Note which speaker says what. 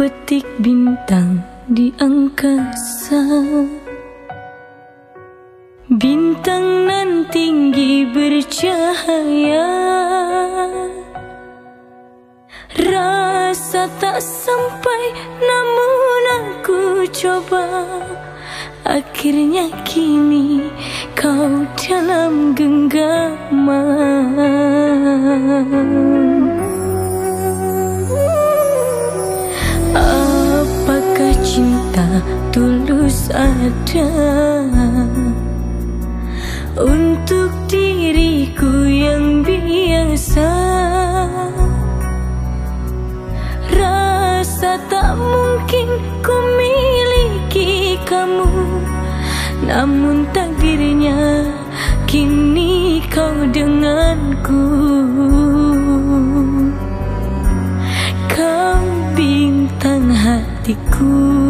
Speaker 1: petik bintang di angkasa. Bintang nan tinggi bercahaya. Rasa tak sampai namun aku coba. Akhirnya kini kau dalam genggaman ada Untuk diriku yang biasa. Rasa tak mungkin ku miliki kamu Namun takdirnya kini kau denganku. Hatiku